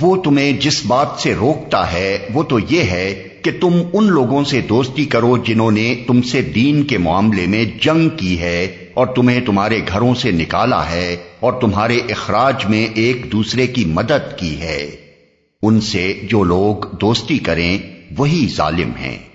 وہ تمہیں جس بات سے روکتا ہے، وہ تو یہ ہے کہ تم ان لوگوں سے دوستی کرو جنہوں نے تم سے دین کے معاملے میں جنگ کی ہے اور تمہیں تمہارے گھروں سے نکالا ہے اور تمہارے اخراج میں ایک دوسرے کی مدد کی ہے۔ ان سے جو لوگ دوستی کریں، وہی ظالم ہیں۔